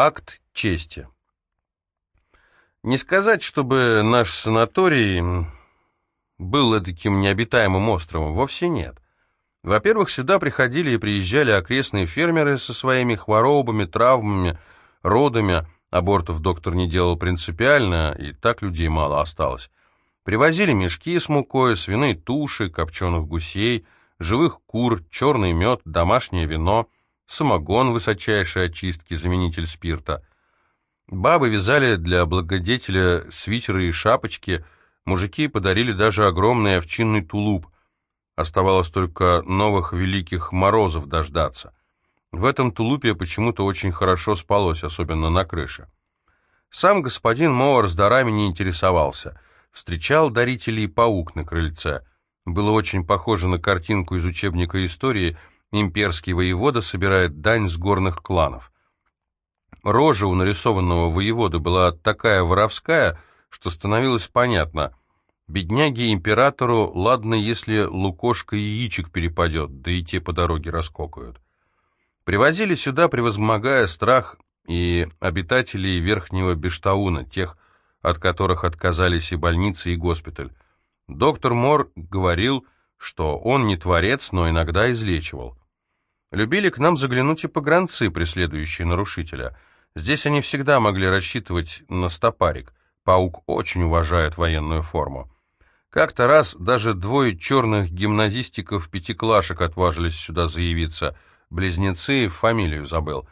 Акт чести. Не сказать, чтобы наш санаторий был таким необитаемым островом, вовсе нет. Во-первых, сюда приходили и приезжали окрестные фермеры со своими хворобами, травмами, родами. Абортов доктор не делал принципиально, и так людей мало осталось. Привозили мешки с мукой, свиные туши, копченых гусей, живых кур, черный мед, домашнее вино — самогон высочайшей очистки, заменитель спирта. Бабы вязали для благодетеля свитеры и шапочки, мужики подарили даже огромный овчинный тулуп. Оставалось только новых великих морозов дождаться. В этом тулупе почему-то очень хорошо спалось, особенно на крыше. Сам господин Моар с дарами не интересовался. Встречал дарителей паук на крыльце. Было очень похоже на картинку из учебника истории – имперский воевода собирает дань с горных кланов. Рожа у нарисованного воеводы была такая воровская, что становилось понятно. Бедняге императору, ладно, если лукошка яичек перепадет, да и те по дороге раскокают. Привозили сюда, превозмогая страх и обитателей Верхнего Бештауна, тех, от которых отказались и больницы, и госпиталь. Доктор Мор говорил, что он не творец, но иногда излечивал. Любили к нам заглянуть и погранцы, преследующие нарушителя. Здесь они всегда могли рассчитывать на стопарик. Паук очень уважает военную форму. Как-то раз даже двое черных гимназистиков-пятиклашек отважились сюда заявиться. Близнецы, фамилию забыл.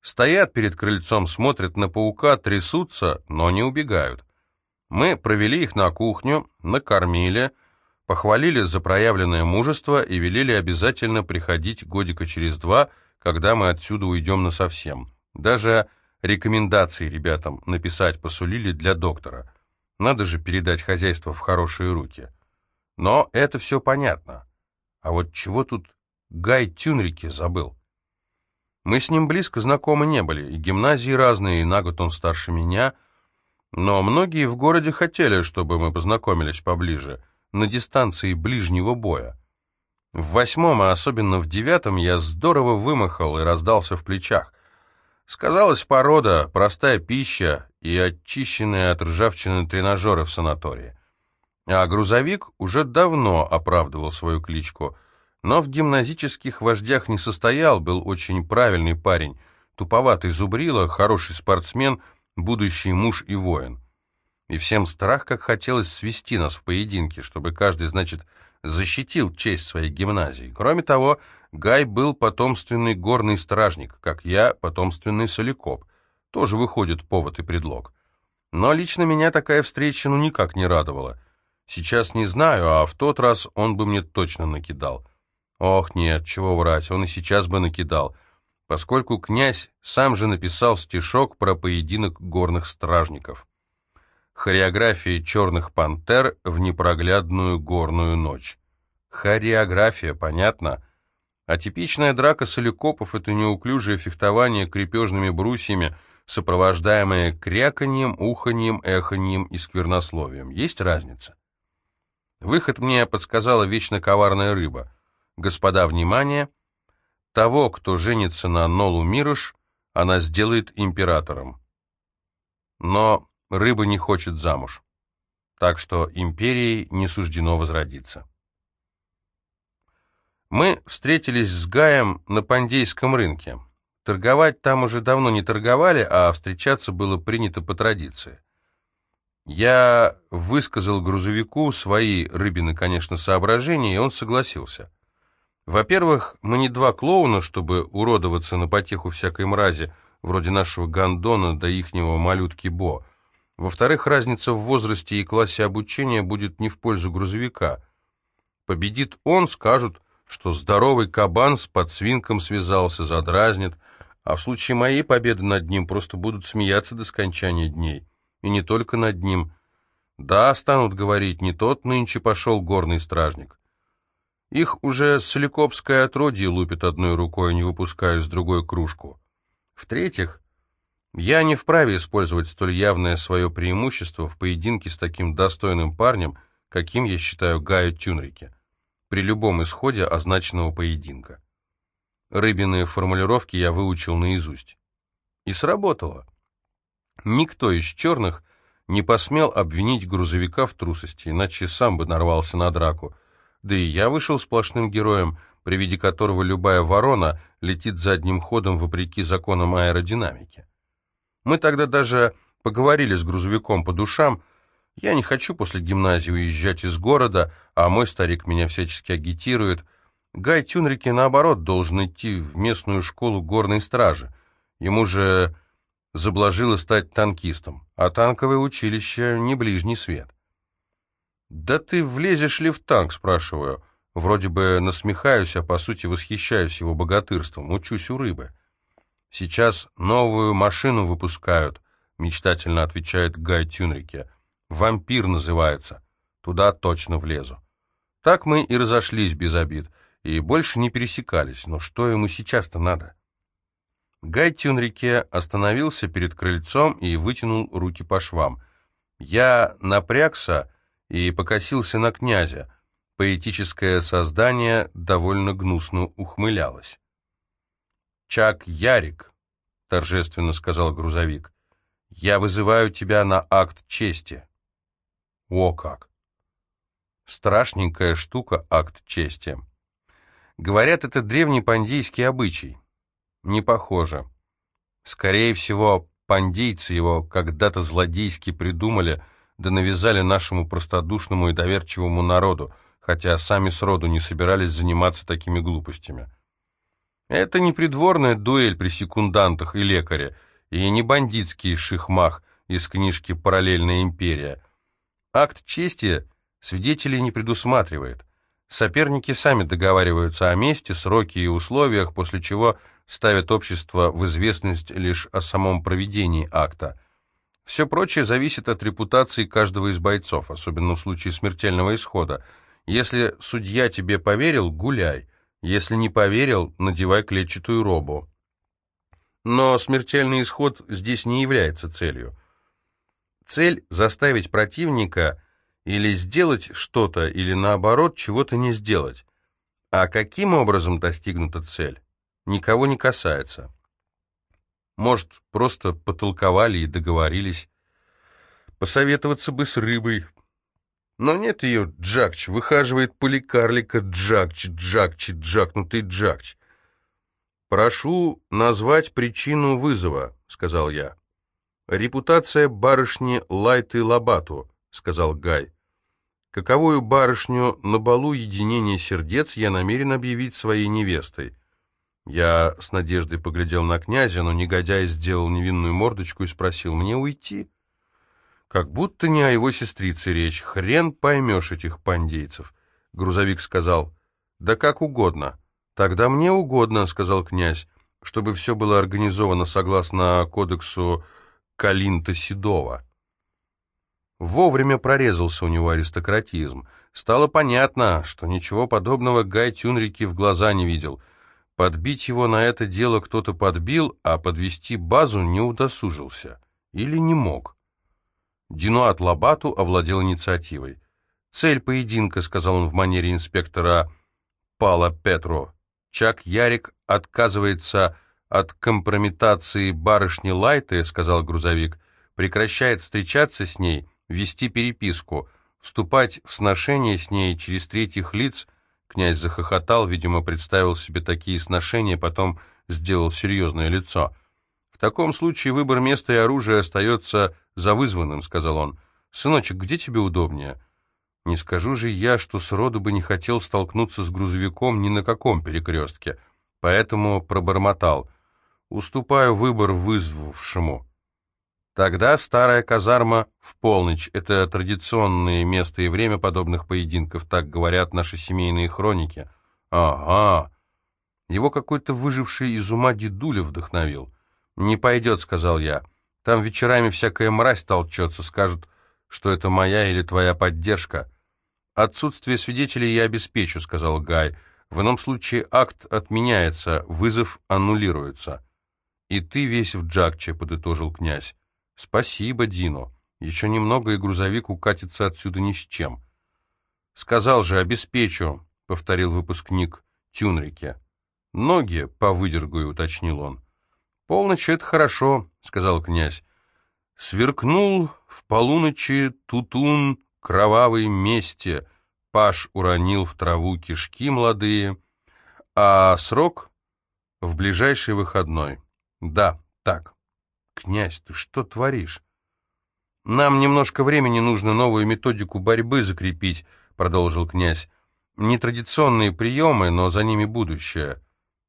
Стоят перед крыльцом, смотрят на паука, трясутся, но не убегают. Мы провели их на кухню, накормили, похвалили за проявленное мужество и велели обязательно приходить годика через два, когда мы отсюда уйдем насовсем. Даже рекомендации ребятам написать посулили для доктора. Надо же передать хозяйство в хорошие руки. Но это все понятно. А вот чего тут Гай Тюнрике забыл? Мы с ним близко знакомы не были, и гимназии разные, и на год он старше меня, но многие в городе хотели, чтобы мы познакомились поближе — на дистанции ближнего боя. В восьмом, а особенно в девятом, я здорово вымахал и раздался в плечах. Сказалась порода, простая пища и очищенные от ржавчины тренажеры в санатории. А грузовик уже давно оправдывал свою кличку, но в гимназических вождях не состоял, был очень правильный парень, туповатый зубрила, хороший спортсмен, будущий муж и воин. И всем страх, как хотелось свести нас в поединке, чтобы каждый, значит, защитил честь своей гимназии. Кроме того, Гай был потомственный горный стражник, как я, потомственный соликоп. Тоже выходит повод и предлог. Но лично меня такая встреча ну никак не радовала. Сейчас не знаю, а в тот раз он бы мне точно накидал. Ох, нет, чего врать, он и сейчас бы накидал, поскольку князь сам же написал стишок про поединок горных стражников хореографии «Черных пантер» в непроглядную горную ночь. Хореография, понятно. А типичная драка соликопов — это неуклюжее фехтование крепежными брусьями, сопровождаемое кряканьем, уханьем, эханьем и сквернословием. Есть разница? Выход мне подсказала вечно коварная рыба. Господа, внимание! Того, кто женится на Нолу Мирош, она сделает императором. Но рыба не хочет замуж. Так что империи не суждено возродиться. Мы встретились с Гаем на Пандейском рынке. Торговать там уже давно не торговали, а встречаться было принято по традиции. Я высказал грузовику свои рыбины, конечно, соображения, и он согласился. Во-первых, мы не два клоуна, чтобы уродоваться на потеху всякой мрази, вроде нашего Гондона да ихнего малютки Бо — во-вторых, разница в возрасте и классе обучения будет не в пользу грузовика. Победит он, скажут, что здоровый кабан с подсвинком связался, задразнит, а в случае моей победы над ним просто будут смеяться до скончания дней. И не только над ним. Да, станут говорить, не тот нынче пошел горный стражник. Их уже соликопское отродье лупит одной рукой, не выпуская с другой кружку. В-третьих, я не вправе использовать столь явное свое преимущество в поединке с таким достойным парнем, каким я считаю Гаю Тюнрике, при любом исходе означенного поединка. Рыбиные формулировки я выучил наизусть. И сработало. Никто из черных не посмел обвинить грузовика в трусости, иначе сам бы нарвался на драку. Да и я вышел сплошным героем, при виде которого любая ворона летит задним ходом вопреки законам аэродинамики. Мы тогда даже поговорили с грузовиком по душам. Я не хочу после гимназии уезжать из города, а мой старик меня всячески агитирует. Гай Тюнрике, наоборот, должен идти в местную школу горной стражи. Ему же заблажило стать танкистом, а танковое училище не ближний свет. «Да ты влезешь ли в танк?» — спрашиваю. Вроде бы насмехаюсь, а по сути восхищаюсь его богатырством, учусь у рыбы. «Сейчас новую машину выпускают», — мечтательно отвечает Гай Тюнрике. «Вампир называется. Туда точно влезу». Так мы и разошлись без обид, и больше не пересекались, но что ему сейчас-то надо? Гай Тюнрике остановился перед крыльцом и вытянул руки по швам. Я напрягся и покосился на князя. Поэтическое создание довольно гнусно ухмылялось. «Чак Ярик», — торжественно сказал грузовик, — «я вызываю тебя на акт чести». О как! Страшненькая штука акт чести. Говорят, это древний пандейский обычай. Не похоже. Скорее всего, пандейцы его когда-то злодейски придумали, да навязали нашему простодушному и доверчивому народу, хотя сами сроду не собирались заниматься такими глупостями. Это не придворная дуэль при секундантах и лекаре, и не бандитский шихмах из книжки «Параллельная империя». Акт чести свидетелей не предусматривает. Соперники сами договариваются о месте, сроке и условиях, после чего ставят общество в известность лишь о самом проведении акта. Все прочее зависит от репутации каждого из бойцов, особенно в случае смертельного исхода. Если судья тебе поверил, гуляй. Если не поверил, надевай клетчатую робу. Но смертельный исход здесь не является целью. Цель — заставить противника или сделать что-то, или наоборот, чего-то не сделать. А каким образом достигнута цель? никого не касается. Может, просто потолковали и договорились. Посоветоваться бы с рыбой. Но нет ее, Джакч, выхаживает поликарлика Джакч, Джакчи, Джакнутый Джакч. «Прошу назвать причину вызова», — сказал я. «Репутация барышни Лайты Лабату», — сказал Гай. «Каковую барышню на балу единения сердец я намерен объявить своей невестой». Я с надеждой поглядел на князя, но негодяй сделал невинную мордочку и спросил, «Мне уйти?» Как будто не о его сестрице речь. Хрен поймешь этих пандейцев. Грузовик сказал, «Да как угодно». «Тогда мне угодно», — сказал князь, «чтобы все было организовано согласно кодексу Калинта Седова». Вовремя прорезался у него аристократизм. Стало понятно, что ничего подобного Гай Тюнрики в глаза не видел — Подбить его на это дело кто-то подбил, а подвести базу не удосужился. Или не мог. Динуат Лабату овладел инициативой. «Цель поединка», — сказал он в манере инспектора Пала Петро. «Чак Ярик отказывается от компрометации барышни Лайты», — сказал грузовик, «прекращает встречаться с ней, вести переписку, вступать в сношение с ней через третьих лиц Князь захохотал, видимо, представил себе такие сношения, потом сделал серьезное лицо. «В таком случае выбор места и оружия остается за вызванным», — сказал он. «Сыночек, где тебе удобнее?» «Не скажу же я, что сроду бы не хотел столкнуться с грузовиком ни на каком перекрестке, поэтому пробормотал. Уступаю выбор вызвавшему». Тогда старая казарма в полночь. Это традиционное место и время подобных поединков, так говорят наши семейные хроники. Ага. Его какой-то выживший из ума дедуля вдохновил. «Не пойдет», — сказал я. «Там вечерами всякая мразь толчется, скажут, что это моя или твоя поддержка». «Отсутствие свидетелей я обеспечу», — сказал Гай. «В ином случае акт отменяется, вызов аннулируется». «И ты весь в джакче», — подытожил князь. «Спасибо, Дино. Еще немного, и грузовик укатится отсюда ни с чем». «Сказал же, обеспечу», — повторил выпускник Тюнрике. «Ноги повыдергаю», — уточнил он. «Полночь — это хорошо», — сказал князь. Сверкнул в полуночи тутун кровавой мести, Паш уронил в траву кишки молодые, а срок — в ближайший выходной. Да, так. Князь, ты что творишь? Нам немножко времени нужно новую методику борьбы закрепить, продолжил князь. Нетрадиционные приемы, но за ними будущее.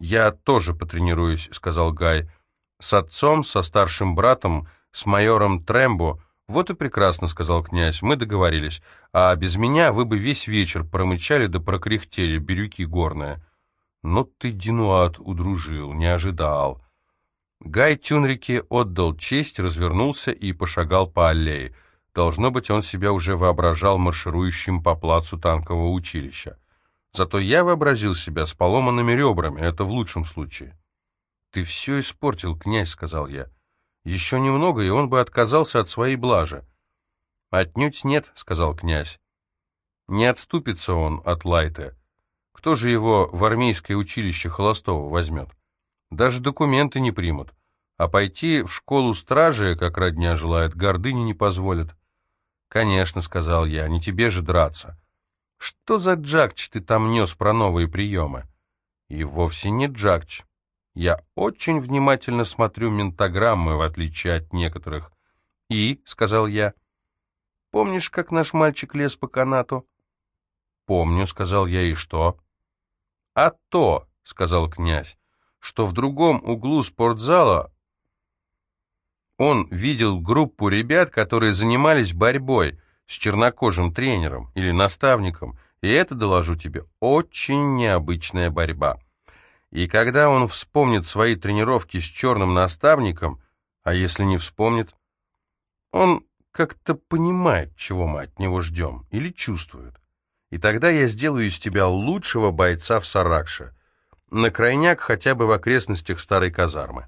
Я тоже потренируюсь, сказал Гай. С отцом, со старшим братом, с майором Трембо. Вот и прекрасно, сказал князь, мы договорились. А без меня вы бы весь вечер промычали да прокряхтели, бирюки горные. Ну ты, Динуат, удружил, не ожидал. Гай Тюнрике отдал честь, развернулся и пошагал по аллее. Должно быть, он себя уже воображал марширующим по плацу танкового училища. Зато я вообразил себя с поломанными ребрами, это в лучшем случае. «Ты все испортил, князь», — сказал я. «Еще немного, и он бы отказался от своей блажи». «Отнюдь нет», — сказал князь. «Не отступится он от Лайта. Кто же его в армейское училище Холостого возьмет?» Даже документы не примут. А пойти в школу стражи, как родня желает, гордыни не позволят. «Конечно», — сказал я, — «не тебе же драться». «Что за джакч ты там нес про новые приемы?» «И вовсе не джакч. Я очень внимательно смотрю ментограммы, в отличие от некоторых». «И», — сказал я, — «помнишь, как наш мальчик лез по канату?» «Помню», — сказал я, — «и что?» «А то», — сказал князь, что в другом углу спортзала он видел группу ребят, которые занимались борьбой с чернокожим тренером или наставником, и это, доложу тебе, очень необычная борьба. И когда он вспомнит свои тренировки с черным наставником, а если не вспомнит, он как-то понимает, чего мы от него ждем, или чувствует. И тогда я сделаю из тебя лучшего бойца в Саракше, на крайняк хотя бы в окрестностях старой казармы.